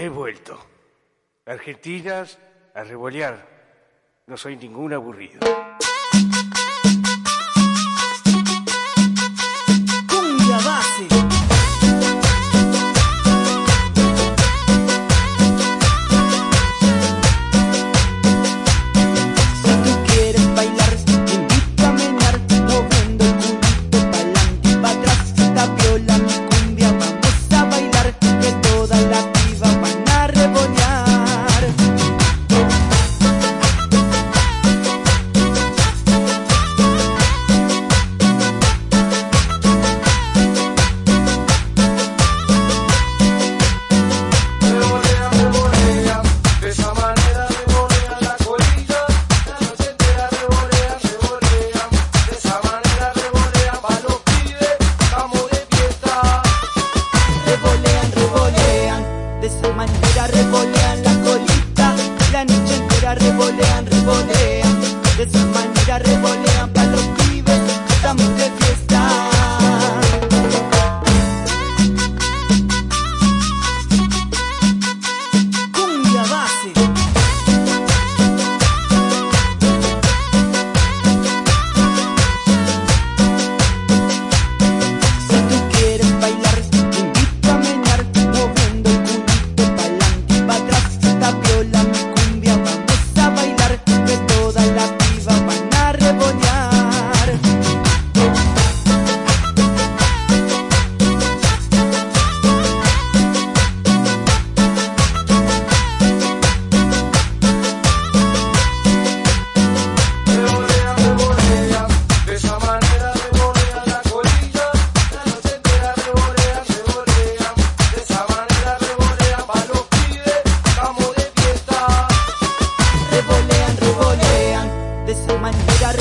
he vuelto. Argentinas a revolear. No soy ningún aburrido.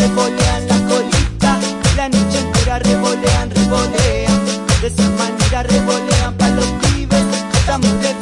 revolean la colita, la noche entera revolean, revolean, de esa manera revolean para los pibes, estamos de